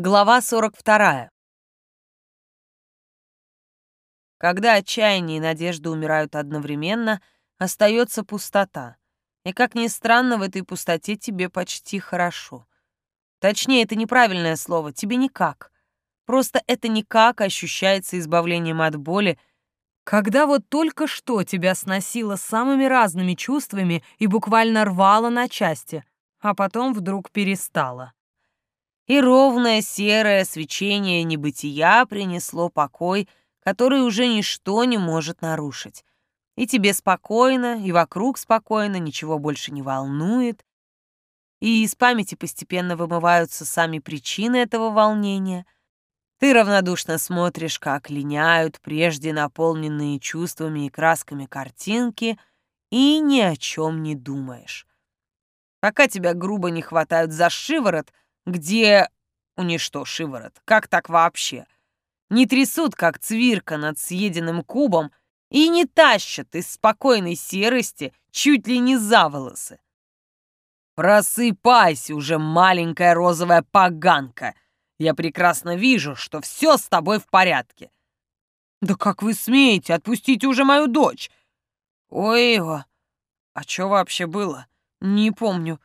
Глава 42. Когда отчаяние и надежда умирают одновременно, остается пустота. И, как ни странно, в этой пустоте тебе почти хорошо. Точнее, это неправильное слово, тебе никак. Просто это никак ощущается избавлением от боли, когда вот только что тебя сносило самыми разными чувствами и буквально рвало на части, а потом вдруг перестало и ровное серое свечение небытия принесло покой, который уже ничто не может нарушить. И тебе спокойно, и вокруг спокойно, ничего больше не волнует. И из памяти постепенно вымываются сами причины этого волнения. Ты равнодушно смотришь, как линяют прежде наполненные чувствами и красками картинки, и ни о чем не думаешь. Пока тебя грубо не хватают за шиворот — где у шиворот? Как так вообще? Не трясут, как цвирка над съеденным кубом, и не тащат из спокойной серости чуть ли не за волосы. Просыпайся уже, маленькая розовая поганка. Я прекрасно вижу, что все с тобой в порядке. Да как вы смеете? Отпустите уже мою дочь. Ой, его. А что вообще было? Не помню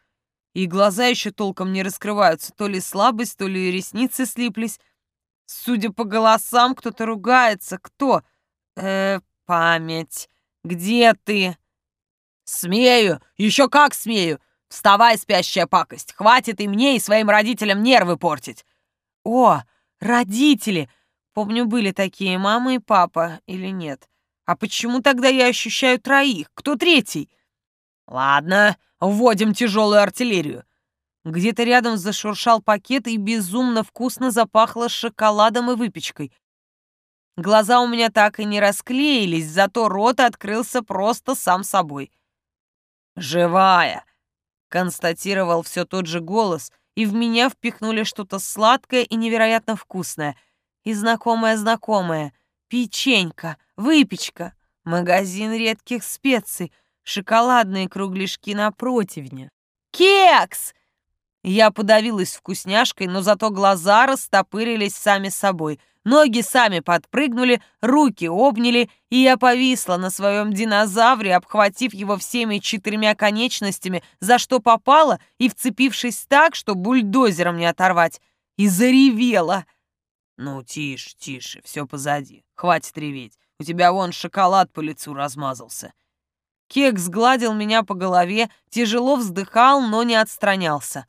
и глаза еще толком не раскрываются, то ли слабость, то ли ресницы слиплись. Судя по голосам, кто-то ругается. Кто? Э, память. Где ты? Смею, еще как смею. Вставай, спящая пакость. Хватит и мне, и своим родителям нервы портить. О, родители! Помню, были такие мама и папа, или нет? А почему тогда я ощущаю троих? Кто третий? Ладно, Вводим тяжелую артиллерию. Где-то рядом зашуршал пакет и безумно вкусно запахло шоколадом и выпечкой. Глаза у меня так и не расклеились, зато рот открылся просто сам собой. «Живая!» — констатировал все тот же голос, и в меня впихнули что-то сладкое и невероятно вкусное. И знакомое-знакомое. Печенька, выпечка, магазин редких специй — шоколадные кругляшки на противне. «Кекс!» Я подавилась вкусняшкой, но зато глаза растопырились сами собой. Ноги сами подпрыгнули, руки обняли, и я повисла на своем динозавре, обхватив его всеми четырьмя конечностями, за что попала, и вцепившись так, что бульдозером не оторвать, и заревела. «Ну, тише, тише, все позади, хватит реветь, у тебя вон шоколад по лицу размазался». Кекс гладил меня по голове, тяжело вздыхал, но не отстранялся.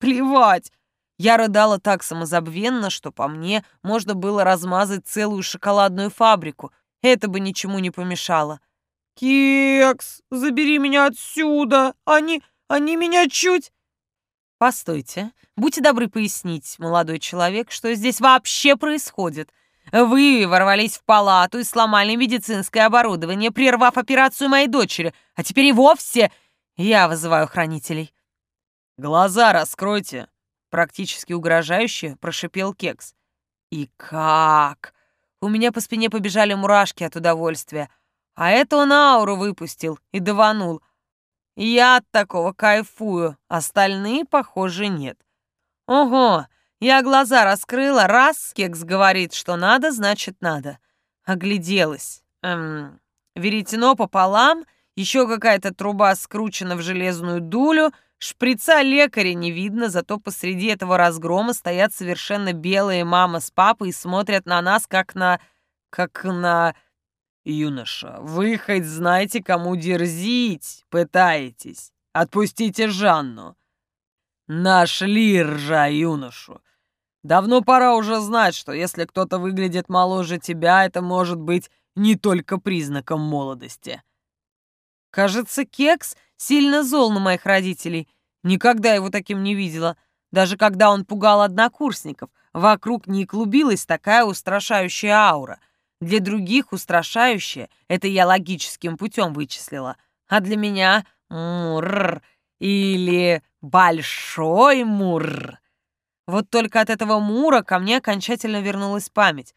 Плевать! Я рыдала так самозабвенно, что по мне можно было размазать целую шоколадную фабрику. Это бы ничему не помешало. «Кекс, забери меня отсюда! Они... они меня чуть...» «Постойте, будьте добры пояснить, молодой человек, что здесь вообще происходит. Вы ворвались в палату и сломали медицинское оборудование, прервав операцию моей дочери, а теперь и вовсе я вызываю хранителей». «Глаза раскройте!» — практически угрожающе прошипел Кекс. «И как?» У меня по спине побежали мурашки от удовольствия. А это он ауру выпустил и даванул. Я от такого кайфую, остальные, похоже, нет. Ого, я глаза раскрыла, раз Кекс говорит, что надо, значит надо. Огляделась. Эм, веретено пополам, еще какая-то труба скручена в железную дулю, шприца лекаря не видно, зато посреди этого разгрома стоят совершенно белые мама с папой и смотрят на нас, как на... как на... «Юноша, вы хоть знаете, кому дерзить пытаетесь? Отпустите Жанну!» «Нашли ржа юношу! Давно пора уже знать, что если кто-то выглядит моложе тебя, это может быть не только признаком молодости. Кажется, Кекс сильно зол на моих родителей. Никогда его таким не видела. Даже когда он пугал однокурсников, вокруг не клубилась такая устрашающая аура. Для других устрашающая — это я логическим путем вычислила. А для меня — мурр или большой мурр. Вот только от этого мура ко мне окончательно вернулась память.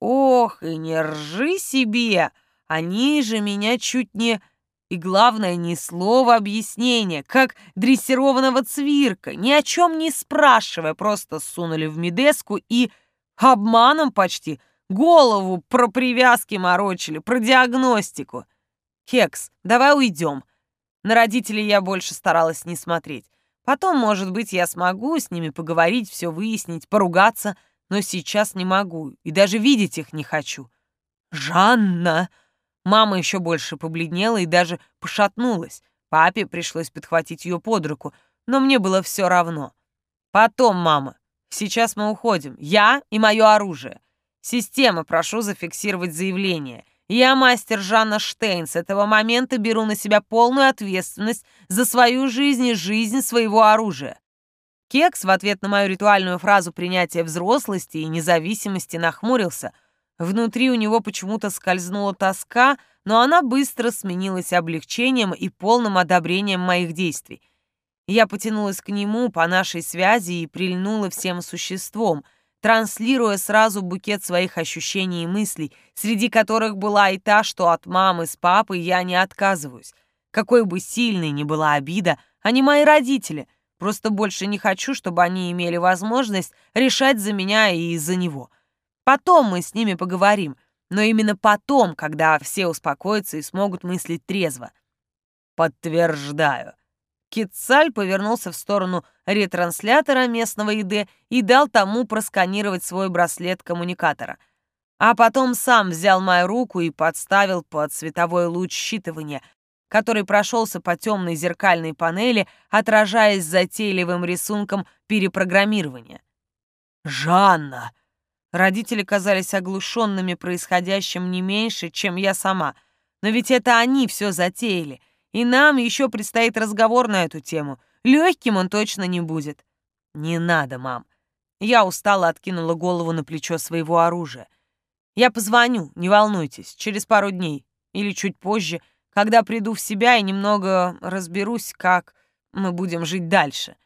Ох, и не ржи себе! Они же меня чуть не... И главное, ни слова объяснения, как дрессированного цвирка, ни о чем не спрашивая, просто сунули в медеску и обманом почти голову про привязки морочили, про диагностику. Кекс, давай уйдем. На родителей я больше старалась не смотреть. Потом, может быть, я смогу с ними поговорить, все выяснить, поругаться, но сейчас не могу и даже видеть их не хочу. «Жанна!» Мама еще больше побледнела и даже пошатнулась. Папе пришлось подхватить ее под руку, но мне было все равно. «Потом, мама. Сейчас мы уходим. Я и мое оружие. Система, прошу зафиксировать заявление. Я мастер Жанна Штейн. С этого момента беру на себя полную ответственность за свою жизнь и жизнь своего оружия. Кекс в ответ на мою ритуальную фразу принятия взрослости и независимости нахмурился. Внутри у него почему-то скользнула тоска, но она быстро сменилась облегчением и полным одобрением моих действий. Я потянулась к нему по нашей связи и прильнула всем существом — транслируя сразу букет своих ощущений и мыслей, среди которых была и та, что от мамы с папой я не отказываюсь. Какой бы сильной ни была обида, они мои родители. Просто больше не хочу, чтобы они имели возможность решать за меня и из-за него. Потом мы с ними поговорим, но именно потом, когда все успокоятся и смогут мыслить трезво. Подтверждаю. Кицаль повернулся в сторону ретранслятора местного ИД и дал тому просканировать свой браслет коммуникатора. А потом сам взял мою руку и подставил под световой луч считывания, который прошелся по темной зеркальной панели, отражаясь затейливым рисунком перепрограммирования. «Жанна!» Родители казались оглушенными происходящим не меньше, чем я сама. Но ведь это они все затеяли — и нам еще предстоит разговор на эту тему. Легким он точно не будет. Не надо, мам. Я устало откинула голову на плечо своего оружия. Я позвоню, не волнуйтесь, через пару дней или чуть позже, когда приду в себя и немного разберусь, как мы будем жить дальше.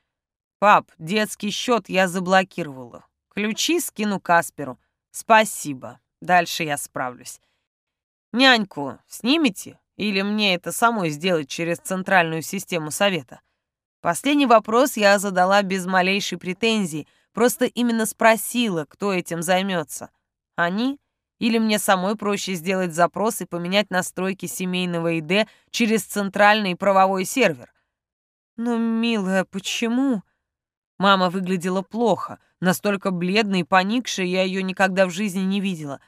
Пап, детский счет я заблокировала. Ключи скину Касперу. Спасибо. Дальше я справлюсь. Няньку снимете? Или мне это самой сделать через центральную систему совета? Последний вопрос я задала без малейшей претензии, просто именно спросила, кто этим займется. Они? Или мне самой проще сделать запрос и поменять настройки семейного ИД через центральный правовой сервер? Но, милая, почему? Мама выглядела плохо, настолько бледной и поникшей я ее никогда в жизни не видела.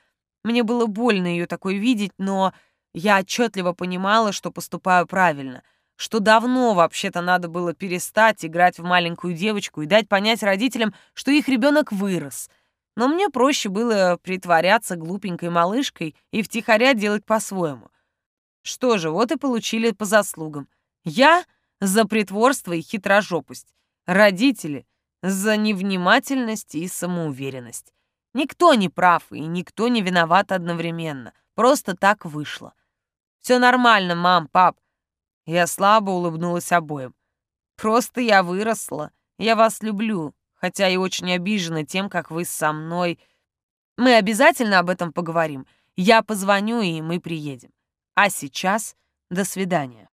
Мне было больно ее такой видеть, но я отчетливо понимала, что поступаю правильно, что давно вообще-то надо было перестать играть в маленькую девочку и дать понять родителям, что их ребенок вырос. Но мне проще было притворяться глупенькой малышкой и втихаря делать по-своему. Что же, вот и получили по заслугам. Я за притворство и хитрожопость. Родители за невнимательность и самоуверенность. Никто не прав и никто не виноват одновременно. Просто так вышло. Все нормально, мам, пап. Я слабо улыбнулась обоим. Просто я выросла. Я вас люблю, хотя и очень обижена тем, как вы со мной. Мы обязательно об этом поговорим. Я позвоню, и мы приедем. А сейчас до свидания.